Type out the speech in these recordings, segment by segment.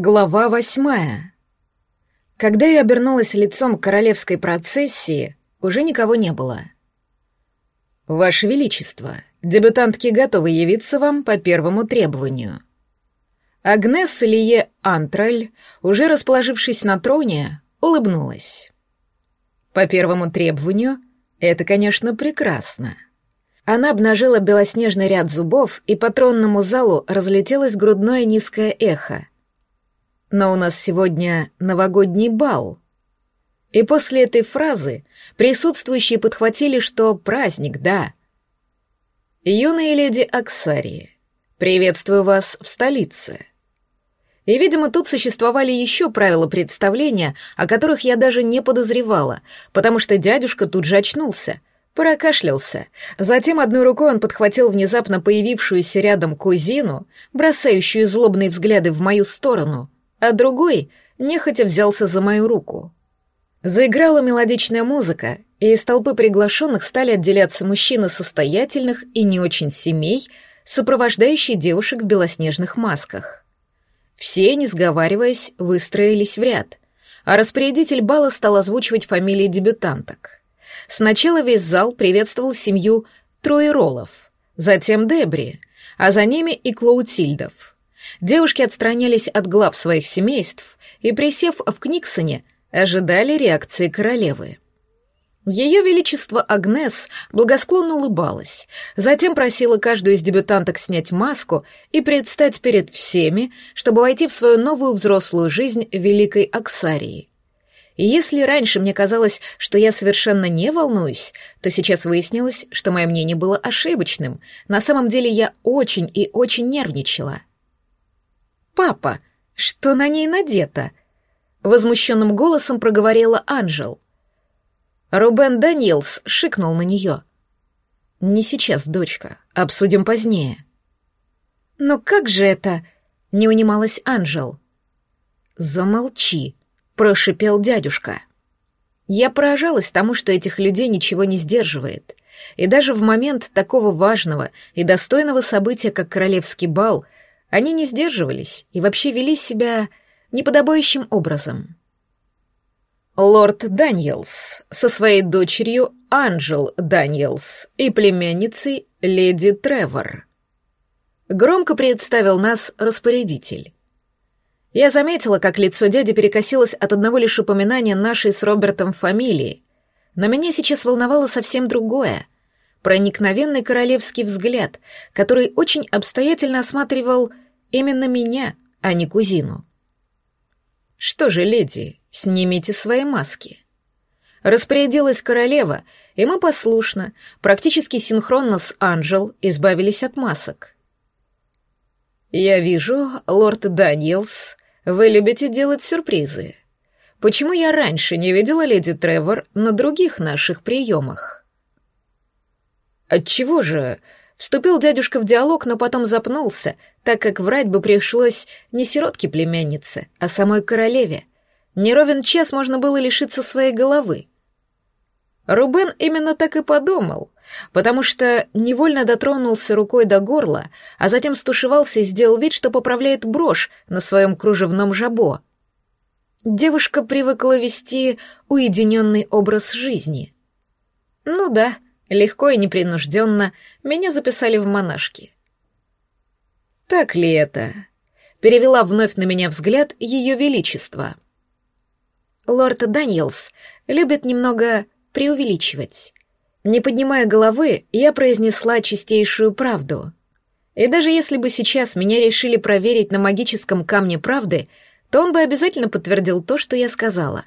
Глава восьмая. Когда я обернулась лицом к королевской процессии, уже никого не было. «Ваше Величество, дебютантки готовы явиться вам по первому требованию». Агнес Лие Антраль, уже расположившись на троне, улыбнулась. «По первому требованию это, конечно, прекрасно». Она обнажила белоснежный ряд зубов, и по тронному залу разлетелось грудное низкое эхо — но у нас сегодня новогодний бал. И после этой фразы присутствующие подхватили, что праздник, да. Юная леди Аксарии, приветствую вас в столице. И, видимо, тут существовали еще правила представления, о которых я даже не подозревала, потому что дядюшка тут же очнулся, прокашлялся. Затем одной рукой он подхватил внезапно появившуюся рядом кузину, бросающую злобные взгляды в мою сторону — а другой нехотя взялся за мою руку. Заиграла мелодичная музыка, и из толпы приглашенных стали отделяться мужчины состоятельных и не очень семей, сопровождающие девушек в белоснежных масках. Все, не сговариваясь, выстроились в ряд, а распорядитель бала стал озвучивать фамилии дебютанток. Сначала весь зал приветствовал семью Троеролов, затем Дебри, а за ними и Клоутильдов — Девушки отстранялись от глав своих семейств и, присев в Книксоне, ожидали реакции королевы. Ее Величество Агнес благосклонно улыбалась, затем просила каждую из дебютанток снять маску и предстать перед всеми, чтобы войти в свою новую взрослую жизнь Великой Аксарии. И если раньше мне казалось, что я совершенно не волнуюсь, то сейчас выяснилось, что мое мнение было ошибочным. На самом деле я очень и очень нервничала. «Папа, что на ней надето?» Возмущенным голосом проговорила Анжел. Рубен Даниэлс шикнул на нее. «Не сейчас, дочка, обсудим позднее». «Но как же это?» — не унималась Анжел. «Замолчи», — прошипел дядюшка. Я поражалась тому, что этих людей ничего не сдерживает. И даже в момент такого важного и достойного события, как королевский бал — они не сдерживались и вообще вели себя неподобающим образом. Лорд Даниэлс со своей дочерью Анджел Даниэлс и племянницей леди Тревор. Громко представил нас распорядитель. Я заметила, как лицо дяди перекосилось от одного лишь упоминания нашей с Робертом фамилии, но меня сейчас волновало совсем другое — проникновенный королевский взгляд, который очень обстоятельно осматривал именно меня, а не кузину. «Что же, леди, снимите свои маски». Распорядилась королева, и мы послушно, практически синхронно с Анжел, избавились от масок. «Я вижу, лорд Даниэлс, вы любите делать сюрпризы. Почему я раньше не видела леди Тревор на других наших приемах?» «Отчего же?» Вступил дядюшка в диалог, но потом запнулся, так как врать бы пришлось не сиротке племяннице, а самой королеве. Не ровен час можно было лишиться своей головы. Рубен именно так и подумал, потому что невольно дотронулся рукой до горла, а затем стушевался и сделал вид, что поправляет брошь на своем кружевном жабо. Девушка привыкла вести уединенный образ жизни. Ну да, — Легко и непринужденно меня записали в монашки. «Так ли это?» — перевела вновь на меня взгляд Ее Величество. Лорд Даниэлс любит немного преувеличивать. Не поднимая головы, я произнесла чистейшую правду. И даже если бы сейчас меня решили проверить на магическом камне правды, то он бы обязательно подтвердил то, что я сказала.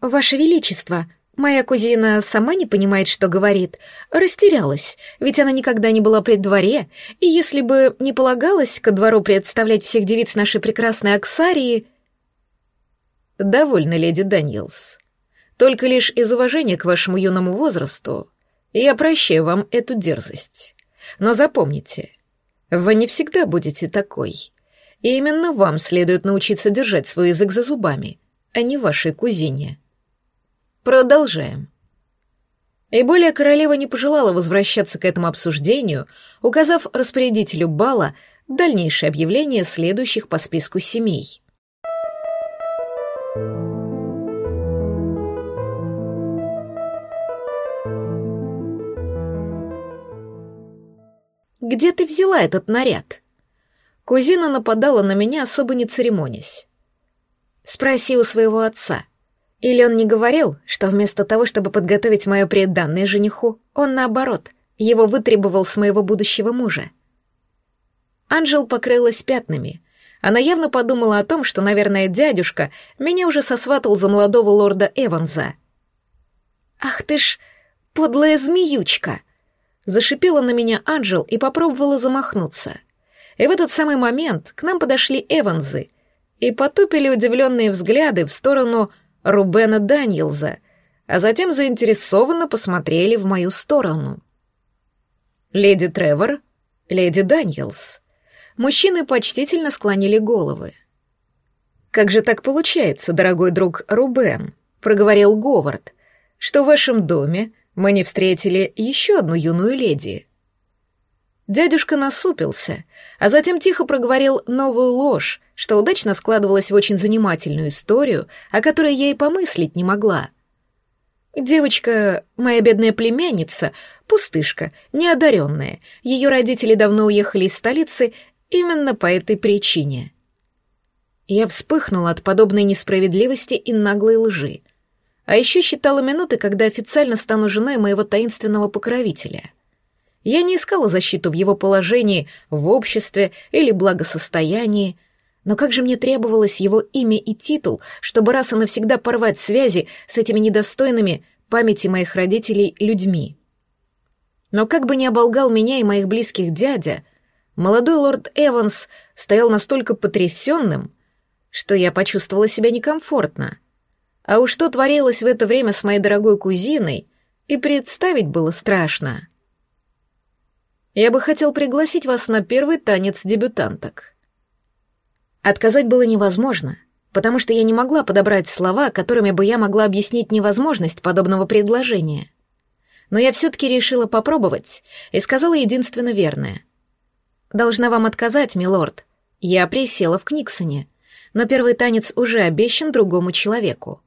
«Ваше Величество», Моя кузина сама не понимает, что говорит. Растерялась, ведь она никогда не была при дворе, и если бы не полагалось ко двору представлять всех девиц нашей прекрасной Аксарии... Довольно, леди Даниэлс. Только лишь из уважения к вашему юному возрасту я прощаю вам эту дерзость. Но запомните, вы не всегда будете такой. И именно вам следует научиться держать свой язык за зубами, а не вашей кузине. Продолжаем. И более королева не пожелала возвращаться к этому обсуждению, указав распорядителю бала дальнейшее объявление следующих по списку семей. «Где ты взяла этот наряд?» Кузина нападала на меня, особо не церемонясь. «Спроси у своего отца. Или он не говорил, что вместо того, чтобы подготовить мое преданное жениху, он, наоборот, его вытребовал с моего будущего мужа?» Анжел покрылась пятнами. Она явно подумала о том, что, наверное, дядюшка меня уже сосватал за молодого лорда Эванса. «Ах ты ж подлая змеючка!» Зашипела на меня Анжел и попробовала замахнуться. И в этот самый момент к нам подошли Эванзы и потупили удивленные взгляды в сторону Рубена Даниэлза, а затем заинтересованно посмотрели в мою сторону. «Леди Тревор, леди Даниэлс». Мужчины почтительно склонили головы. «Как же так получается, дорогой друг Рубен?» — проговорил Говард, — «что в вашем доме мы не встретили еще одну юную леди. Дядюшка насупился, а затем тихо проговорил новую ложь, что удачно складывалась в очень занимательную историю, о которой я и помыслить не могла. Девочка, моя бедная племянница, пустышка, неодаренная. Ее родители давно уехали из столицы именно по этой причине. Я вспыхнула от подобной несправедливости и наглой лжи — а еще считала минуты, когда официально стану женой моего таинственного покровителя. Я не искала защиту в его положении, в обществе или благосостоянии, но как же мне требовалось его имя и титул, чтобы раз и навсегда порвать связи с этими недостойными памяти моих родителей людьми. Но как бы ни оболгал меня и моих близких дядя, молодой лорд Эванс стоял настолько потрясенным, что я почувствовала себя некомфортно — а уж что творилось в это время с моей дорогой кузиной, и представить было страшно. Я бы хотел пригласить вас на первый танец дебютанток. Отказать было невозможно, потому что я не могла подобрать слова, которыми бы я могла объяснить невозможность подобного предложения. Но я все-таки решила попробовать и сказала единственно верное. «Должна вам отказать, милорд. Я присела в Книксоне, но первый танец уже обещан другому человеку».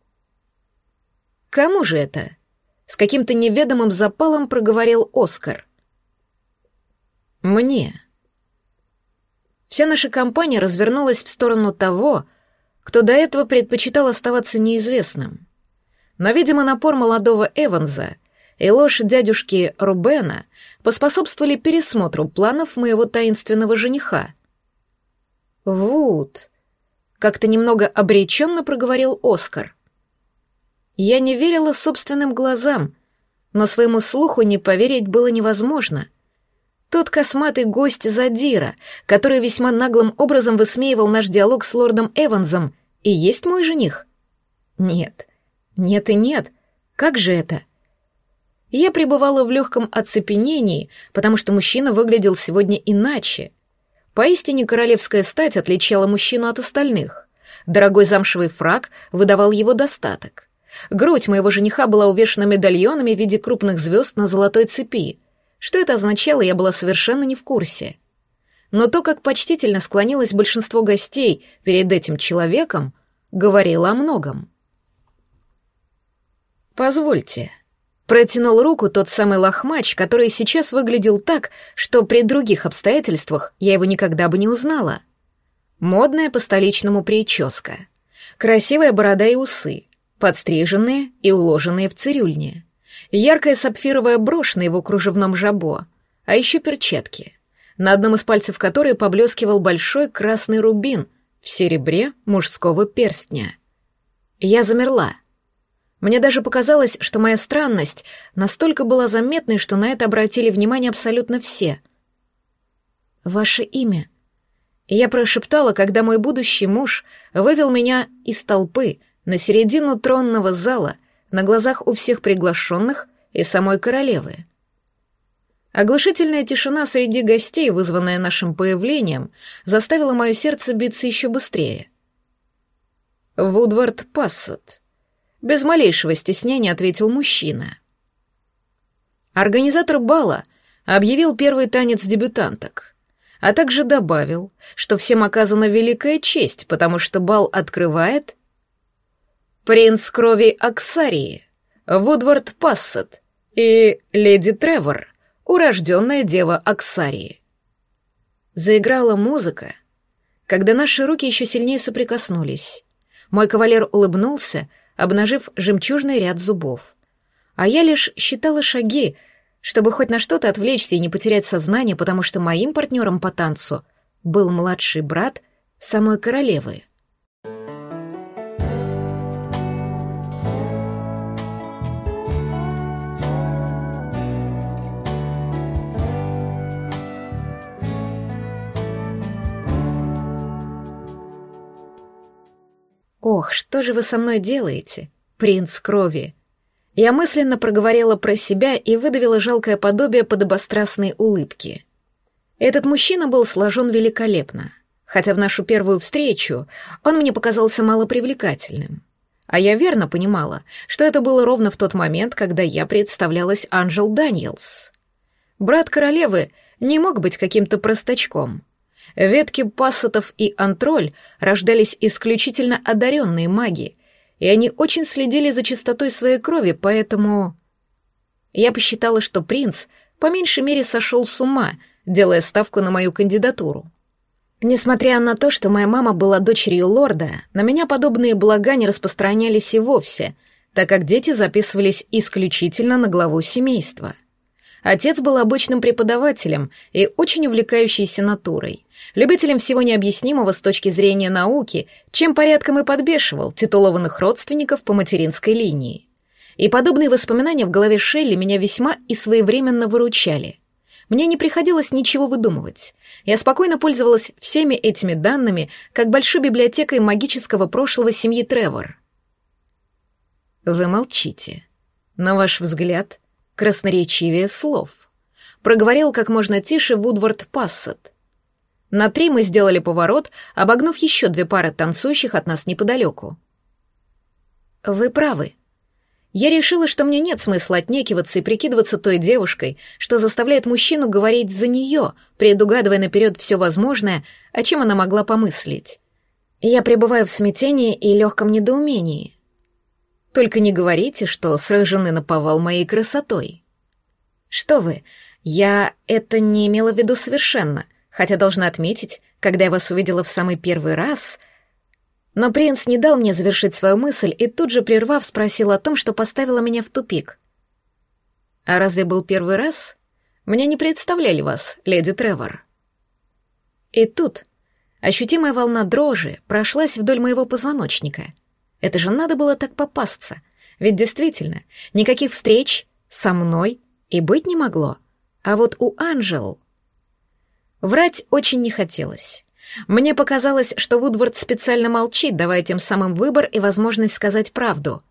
«Кому же это?» — с каким-то неведомым запалом проговорил Оскар. «Мне». Вся наша компания развернулась в сторону того, кто до этого предпочитал оставаться неизвестным. Но, видимо, напор молодого Эванса и ложь дядюшки Рубена поспособствовали пересмотру планов моего таинственного жениха. «Вуд», — как-то немного обреченно проговорил Оскар — я не верила собственным глазам, но своему слуху не поверить было невозможно. Тот косматый гость Задира, который весьма наглым образом высмеивал наш диалог с лордом Эвансом, и есть мой жених? Нет, нет и нет. Как же это? Я пребывала в легком оцепенении, потому что мужчина выглядел сегодня иначе. Поистине королевская стать отличала мужчину от остальных. Дорогой замшевый фраг выдавал его достаток. Грудь моего жениха была увешана медальонами в виде крупных звезд на золотой цепи. Что это означало, я была совершенно не в курсе. Но то, как почтительно склонилось большинство гостей перед этим человеком, говорило о многом. «Позвольте», — протянул руку тот самый лохмач, который сейчас выглядел так, что при других обстоятельствах я его никогда бы не узнала. Модная по-столичному прическа, красивая борода и усы — подстриженные и уложенные в цирюльне, яркая сапфировая брошь на его кружевном жабо, а еще перчатки, на одном из пальцев которой поблескивал большой красный рубин в серебре мужского перстня. Я замерла. Мне даже показалось, что моя странность настолько была заметной, что на это обратили внимание абсолютно все. «Ваше имя?» Я прошептала, когда мой будущий муж вывел меня из толпы — на середину тронного зала, на глазах у всех приглашенных и самой королевы. Оглушительная тишина среди гостей, вызванная нашим появлением, заставила мое сердце биться еще быстрее. «Вудвард Пассет», — без малейшего стеснения ответил мужчина. Организатор бала объявил первый танец дебютанток. а также добавил, что всем оказана великая честь, потому что бал открывает принц крови Аксарии, Вудвард Пассет и леди Тревор, урожденная дева Аксарии. Заиграла музыка, когда наши руки еще сильнее соприкоснулись. Мой кавалер улыбнулся, обнажив жемчужный ряд зубов. А я лишь считала шаги, чтобы хоть на что-то отвлечься и не потерять сознание, потому что моим партнером по танцу был младший брат самой королевы. «Ох, что же вы со мной делаете, принц крови?» Я мысленно проговорила про себя и выдавила жалкое подобие подобострастной улыбки. Этот мужчина был сложен великолепно, хотя в нашу первую встречу он мне показался малопривлекательным. А я верно понимала, что это было ровно в тот момент, когда я представлялась Анжел Даниэлс. Брат королевы не мог быть каким-то простачком. Ветки пассатов и антроль рождались исключительно одаренные маги, и они очень следили за чистотой своей крови, поэтому... Я посчитала, что принц по меньшей мере сошел с ума, делая ставку на мою кандидатуру. Несмотря на то, что моя мама была дочерью лорда, на меня подобные блага не распространялись и вовсе, так как дети записывались исключительно на главу семейства. Отец был обычным преподавателем и очень увлекающейся натурой, любителем всего необъяснимого с точки зрения науки, чем порядком и подбешивал титулованных родственников по материнской линии. И подобные воспоминания в голове Шелли меня весьма и своевременно выручали. Мне не приходилось ничего выдумывать. Я спокойно пользовалась всеми этими данными, как большой библиотекой магического прошлого семьи Тревор. Вы молчите. На ваш взгляд, красноречивее слов. Проговорил как можно тише Вудвард Пассет. На три мы сделали поворот, обогнув еще две пары танцующих от нас неподалеку. «Вы правы. Я решила, что мне нет смысла отнекиваться и прикидываться той девушкой, что заставляет мужчину говорить за нее, предугадывая наперед все возможное, о чем она могла помыслить. Я пребываю в смятении и легком недоумении. Только не говорите, что сражены наповал моей красотой. Что вы, я это не имела в виду совершенно хотя должна отметить, когда я вас увидела в самый первый раз... Но принц не дал мне завершить свою мысль и тут же, прервав, спросил о том, что поставило меня в тупик. «А разве был первый раз? Мне не представляли вас, леди Тревор». И тут ощутимая волна дрожи прошлась вдоль моего позвоночника. Это же надо было так попасться. Ведь действительно, никаких встреч со мной и быть не могло. А вот у Анжел Врать очень не хотелось. Мне показалось, что Вудвард специально молчит, давая тем самым выбор и возможность сказать правду.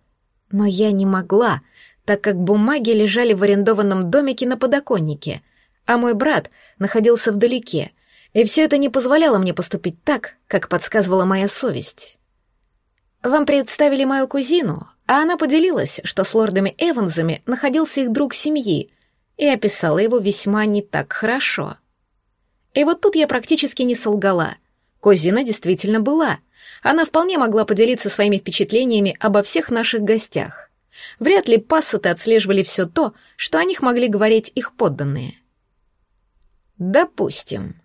Но я не могла, так как бумаги лежали в арендованном домике на подоконнике, а мой брат находился вдалеке, и все это не позволяло мне поступить так, как подсказывала моя совесть. Вам представили мою кузину, а она поделилась, что с лордами Эвансами находился их друг семьи, и описала его весьма не так хорошо. И вот тут я практически не солгала. Козина действительно была. Она вполне могла поделиться своими впечатлениями обо всех наших гостях. Вряд ли пассаты отслеживали все то, что о них могли говорить их подданные. «Допустим»,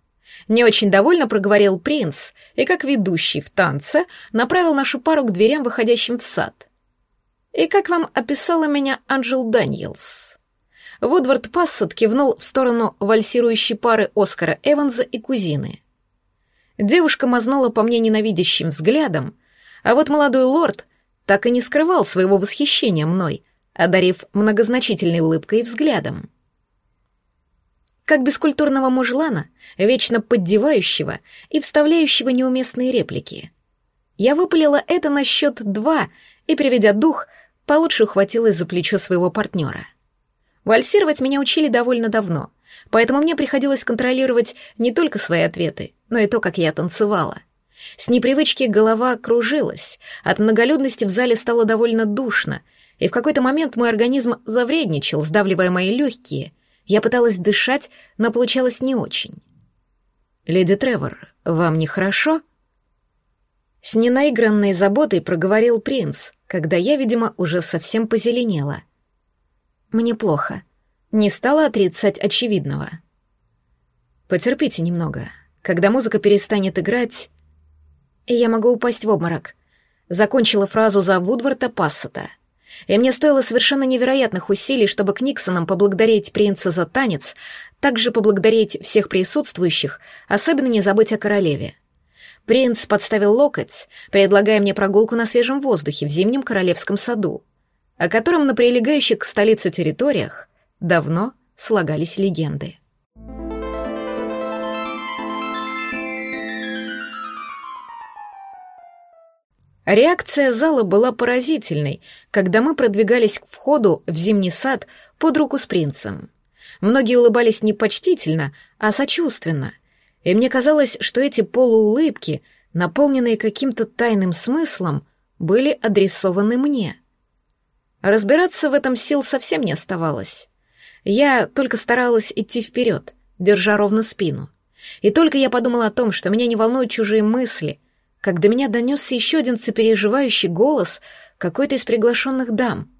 не очень довольно проговорил принц и, как ведущий в танце, направил нашу пару к дверям, выходящим в сад. «И как вам описала меня Анджел Даниэлс?» Вудвард Пассет кивнул в сторону вальсирующей пары Оскара Эванса и кузины. Девушка мазнула по мне ненавидящим взглядом, а вот молодой лорд так и не скрывал своего восхищения мной, одарив многозначительной улыбкой и взглядом. Как бескультурного мужлана, вечно поддевающего и вставляющего неуместные реплики. Я выпалила это на счет два и, приведя дух, получше ухватилась за плечо своего партнера. Вальсировать меня учили довольно давно, поэтому мне приходилось контролировать не только свои ответы, но и то, как я танцевала. С непривычки голова кружилась, от многолюдности в зале стало довольно душно, и в какой-то момент мой организм завредничал, сдавливая мои легкие. Я пыталась дышать, но получалось не очень. «Леди Тревор, вам нехорошо?» С ненаигранной заботой проговорил принц, когда я, видимо, уже совсем позеленела. «Мне плохо. Не стала отрицать очевидного». «Потерпите немного. Когда музыка перестанет играть...» «Я могу упасть в обморок», — закончила фразу за Вудворта Пассета. И мне стоило совершенно невероятных усилий, чтобы к Никсонам поблагодарить принца за танец, также поблагодарить всех присутствующих, особенно не забыть о королеве. Принц подставил локоть, предлагая мне прогулку на свежем воздухе в зимнем королевском саду, о котором на прилегающих к столице территориях давно слагались легенды. Реакция зала была поразительной, когда мы продвигались к входу в зимний сад под руку с принцем. Многие улыбались не почтительно, а сочувственно, и мне казалось, что эти полуулыбки, наполненные каким-то тайным смыслом, были адресованы мне. Разбираться в этом сил совсем не оставалось. Я только старалась идти вперед, держа ровно спину. И только я подумала о том, что меня не волнуют чужие мысли, как до меня донесся еще один сопереживающий голос какой-то из приглашенных дам.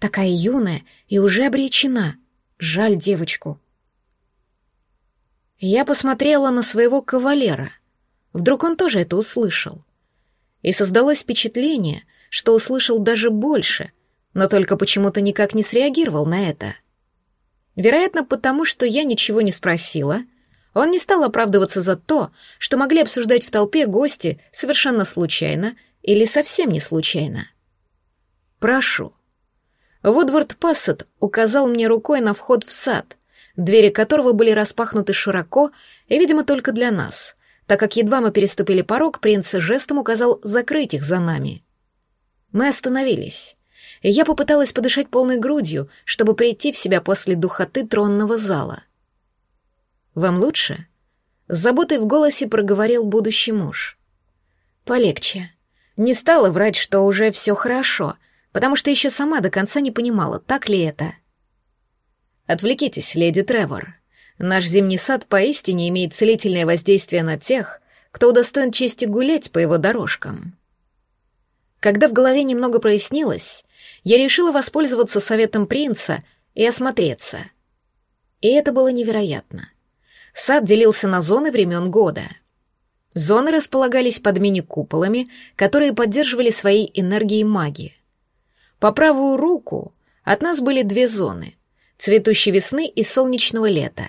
Такая юная и уже обречена. Жаль девочку. Я посмотрела на своего кавалера. Вдруг он тоже это услышал. И создалось впечатление, что услышал даже больше, но только почему-то никак не среагировал на это. Вероятно, потому что я ничего не спросила — он не стал оправдываться за то, что могли обсуждать в толпе гости совершенно случайно или совсем не случайно. «Прошу». Вудвард Пассет указал мне рукой на вход в сад, двери которого были распахнуты широко и, видимо, только для нас, так как едва мы переступили порог, принц жестом указал закрыть их за нами. Мы остановились, я попыталась подышать полной грудью, чтобы прийти в себя после духоты тронного зала — вам лучше?» С заботой в голосе проговорил будущий муж. «Полегче. Не стала врать, что уже все хорошо, потому что еще сама до конца не понимала, так ли это». «Отвлекитесь, леди Тревор. Наш зимний сад поистине имеет целительное воздействие на тех, кто удостоен чести гулять по его дорожкам». Когда в голове немного прояснилось, я решила воспользоваться советом принца и осмотреться. И это было невероятно. Сад делился на зоны времен года. Зоны располагались под мини-куполами, которые поддерживали своей энергией маги. По правую руку от нас были две зоны — цветущей весны и солнечного лета.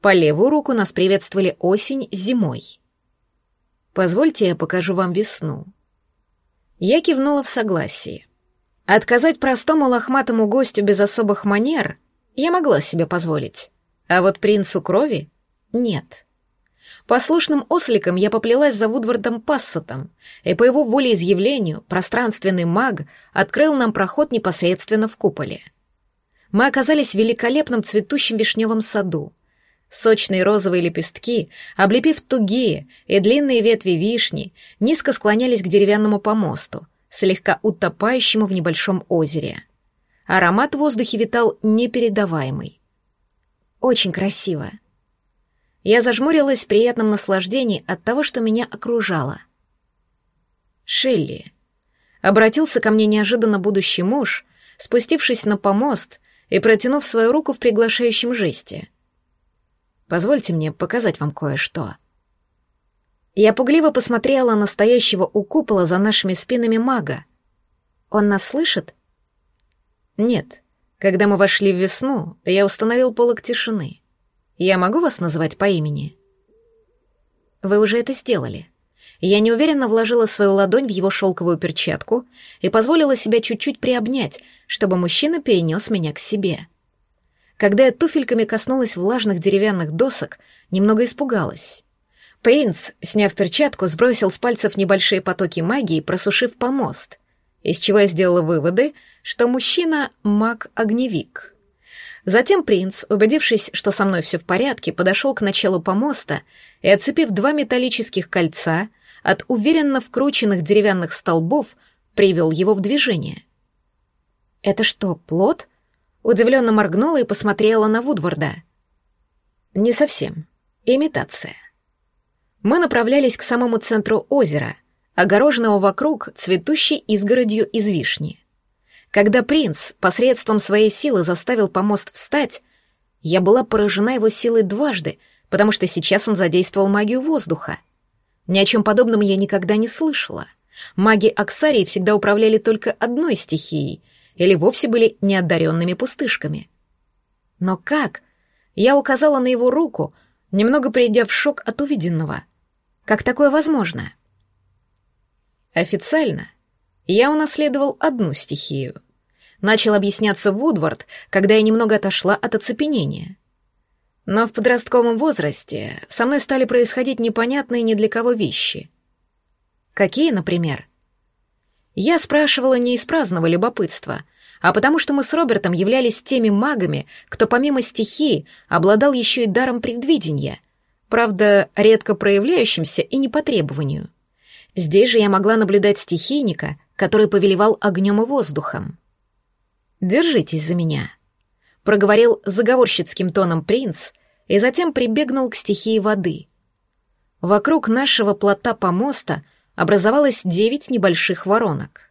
По левую руку нас приветствовали осень с зимой. «Позвольте, я покажу вам весну». Я кивнула в согласии. Отказать простому лохматому гостю без особых манер я могла себе позволить. А вот принцу крови нет. Послушным осликом я поплелась за Вудвардом Пассетом, и по его волеизъявлению пространственный маг открыл нам проход непосредственно в куполе. Мы оказались в великолепном цветущем вишневом саду. Сочные розовые лепестки, облепив тугие и длинные ветви вишни, низко склонялись к деревянному помосту, слегка утопающему в небольшом озере. Аромат в воздухе витал непередаваемый. Очень красиво. Я зажмурилась в приятном наслаждении от того, что меня окружало. «Шелли», — обратился ко мне неожиданно будущий муж, спустившись на помост и протянув свою руку в приглашающем жесте. «Позвольте мне показать вам кое-что». Я пугливо посмотрела на стоящего у купола за нашими спинами мага. «Он нас слышит?» «Нет. Когда мы вошли в весну, я установил полог тишины. Я могу вас называть по имени?» «Вы уже это сделали». Я неуверенно вложила свою ладонь в его шелковую перчатку и позволила себя чуть-чуть приобнять, чтобы мужчина перенес меня к себе. Когда я туфельками коснулась влажных деревянных досок, немного испугалась. Принц, сняв перчатку, сбросил с пальцев небольшие потоки магии, просушив помост, из чего я сделала выводы, что мужчина — маг-огневик. Затем принц, убедившись, что со мной все в порядке, подошел к началу помоста и, отцепив два металлических кольца от уверенно вкрученных деревянных столбов, привел его в движение. «Это что, плод?» Удивленно моргнула и посмотрела на Вудварда. «Не совсем. Имитация». Мы направлялись к самому центру озера, огороженного вокруг цветущей изгородью из вишни. Когда принц посредством своей силы заставил помост встать, я была поражена его силой дважды, потому что сейчас он задействовал магию воздуха. Ни о чем подобном я никогда не слышала. Маги Аксарии всегда управляли только одной стихией или вовсе были неодаренными пустышками. Но как? Я указала на его руку, немного придя в шок от увиденного. Как такое возможно? Официально я унаследовал одну стихию. Начал объясняться Вудвард, когда я немного отошла от оцепенения. Но в подростковом возрасте со мной стали происходить непонятные ни для кого вещи. Какие, например? Я спрашивала не из праздного любопытства, а потому что мы с Робертом являлись теми магами, кто помимо стихии обладал еще и даром предвидения, правда, редко проявляющимся и не по требованию. Здесь же я могла наблюдать стихийника, который повелевал огнем и воздухом. «Держитесь за меня», — проговорил заговорщицким тоном принц, и затем прибегнул к стихии воды. Вокруг нашего плота помоста образовалось девять небольших воронок.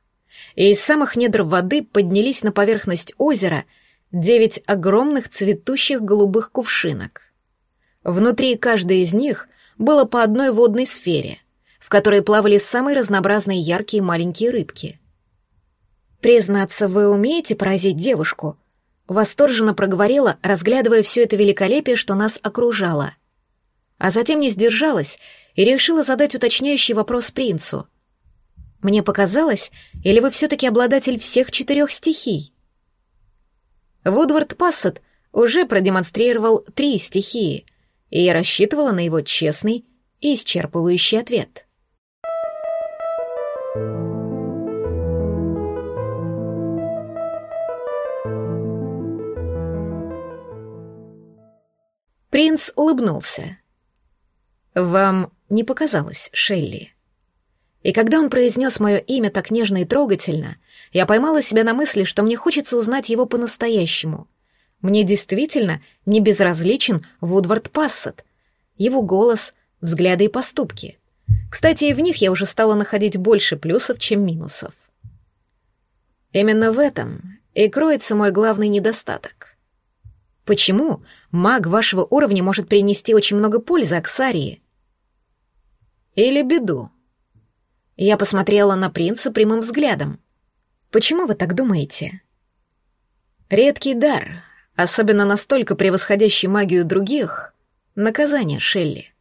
И из самых недр воды поднялись на поверхность озера девять огромных цветущих голубых кувшинок. Внутри каждой из них было по одной водной сфере, в которой плавали самые разнообразные яркие маленькие рыбки. «Признаться, вы умеете поразить девушку?» Восторженно проговорила, разглядывая все это великолепие, что нас окружало. А затем не сдержалась и решила задать уточняющий вопрос принцу. «Мне показалось, или вы все-таки обладатель всех четырех стихий?» Вудвард Пассет уже продемонстрировал три стихии, и я рассчитывала на его честный и исчерпывающий ответ. Принц улыбнулся. «Вам не показалось, Шелли?» И когда он произнес мое имя так нежно и трогательно, я поймала себя на мысли, что мне хочется узнать его по-настоящему. Мне действительно не безразличен Вудвард Пассет, его голос, взгляды и поступки. Кстати, и в них я уже стала находить больше плюсов, чем минусов. Именно в этом и кроется мой главный недостаток. Почему маг вашего уровня может принести очень много пользы Аксарии? Или беду? Я посмотрела на принца прямым взглядом. Почему вы так думаете? Редкий дар, особенно настолько превосходящий магию других, наказание Шелли.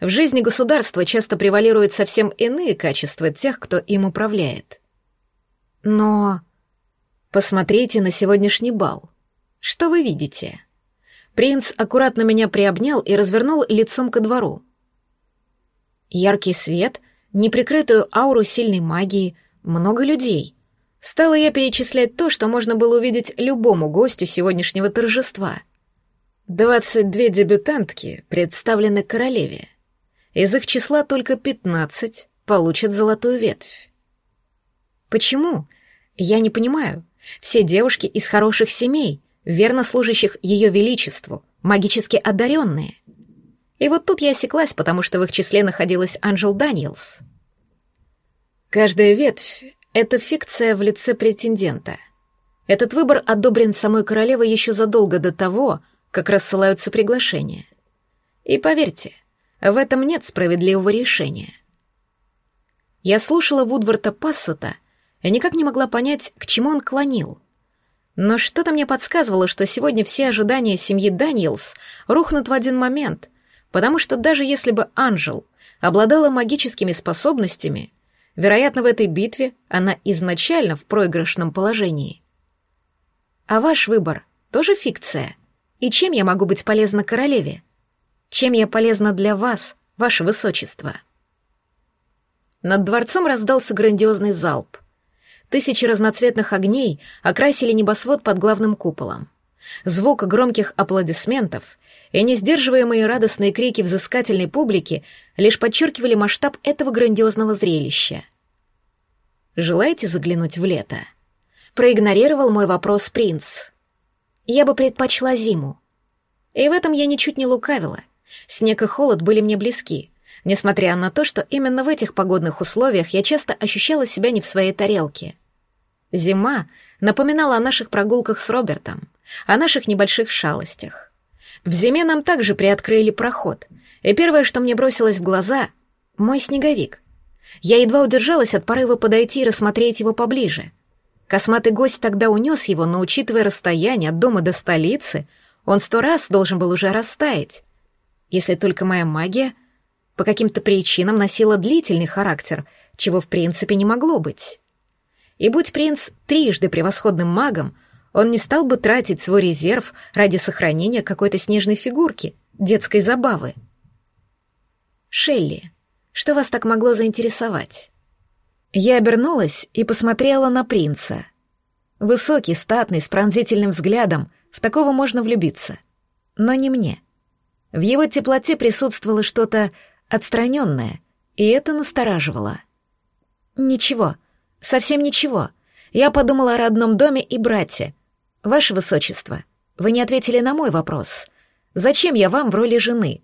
В жизни государства часто превалируют совсем иные качества тех, кто им управляет. Но посмотрите на сегодняшний бал. Что вы видите? Принц аккуратно меня приобнял и развернул лицом ко двору. Яркий свет, неприкрытую ауру сильной магии, много людей. Стала я перечислять то, что можно было увидеть любому гостю сегодняшнего торжества. Двадцать две дебютантки представлены королеве. Из их числа только пятнадцать получат золотую ветвь. Почему? Я не понимаю. Все девушки из хороших семей, верно служащих ее величеству, магически одаренные. И вот тут я осеклась, потому что в их числе находилась Анжел Даниэлс. Каждая ветвь — это фикция в лице претендента. Этот выбор одобрен самой королевой еще задолго до того, как рассылаются приглашения. И поверьте, в этом нет справедливого решения. Я слушала Вудварда Пассета и никак не могла понять, к чему он клонил — но что-то мне подсказывало, что сегодня все ожидания семьи Даниэлс рухнут в один момент, потому что даже если бы Анжел обладала магическими способностями, вероятно, в этой битве она изначально в проигрышном положении. А ваш выбор тоже фикция? И чем я могу быть полезна королеве? Чем я полезна для вас, ваше высочество? Над дворцом раздался грандиозный залп — Тысячи разноцветных огней окрасили небосвод под главным куполом. Звук громких аплодисментов и несдерживаемые радостные крики взыскательной публики лишь подчеркивали масштаб этого грандиозного зрелища. «Желаете заглянуть в лето?» Проигнорировал мой вопрос принц. «Я бы предпочла зиму». И в этом я ничуть не лукавила. Снег и холод были мне близки. несмотря на то, что именно в этих погодных условиях я часто ощущала себя не в своей тарелке. Зима напоминала о наших прогулках с Робертом, о наших небольших шалостях. В зиме нам также приоткрыли проход, и первое, что мне бросилось в глаза — мой снеговик. Я едва удержалась от порыва подойти и рассмотреть его поближе. Косматый гость тогда унес его, но, учитывая расстояние от дома до столицы, он сто раз должен был уже растаять. Если только моя магия по каким-то причинам носила длительный характер, чего в принципе не могло быть. И будь принц трижды превосходным магом, он не стал бы тратить свой резерв ради сохранения какой-то снежной фигурки, детской забавы. Шелли, что вас так могло заинтересовать? Я обернулась и посмотрела на принца. Высокий, статный, с пронзительным взглядом, в такого можно влюбиться. Но не мне. В его теплоте присутствовало что-то отстраненное, и это настораживало. «Ничего, совсем ничего. Я подумала о родном доме и брате. Ваше Высочество, вы не ответили на мой вопрос. Зачем я вам в роли жены?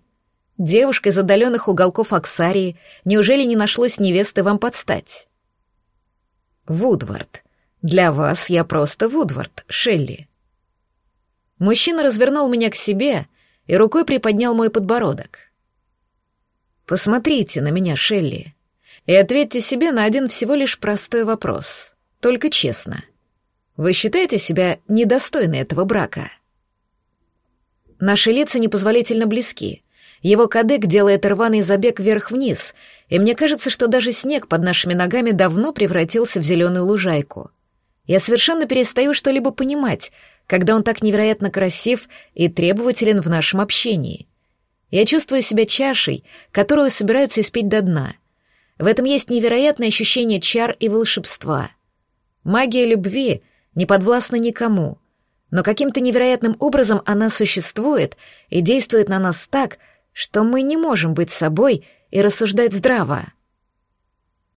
Девушка из отдаленных уголков Аксарии, неужели не нашлось невесты вам подстать?» «Вудвард. Для вас я просто Вудвард, Шелли». Мужчина развернул меня к себе и рукой приподнял мой подбородок. «Посмотрите на меня, Шелли, и ответьте себе на один всего лишь простой вопрос, только честно. Вы считаете себя недостойной этого брака?» Наши лица непозволительно близки. Его кадык делает рваный забег вверх-вниз, и мне кажется, что даже снег под нашими ногами давно превратился в зеленую лужайку. Я совершенно перестаю что-либо понимать, когда он так невероятно красив и требователен в нашем общении. Я чувствую себя чашей, которую собираются испить до дна. В этом есть невероятное ощущение чар и волшебства. Магия любви не подвластна никому, но каким-то невероятным образом она существует и действует на нас так, что мы не можем быть собой и рассуждать здраво.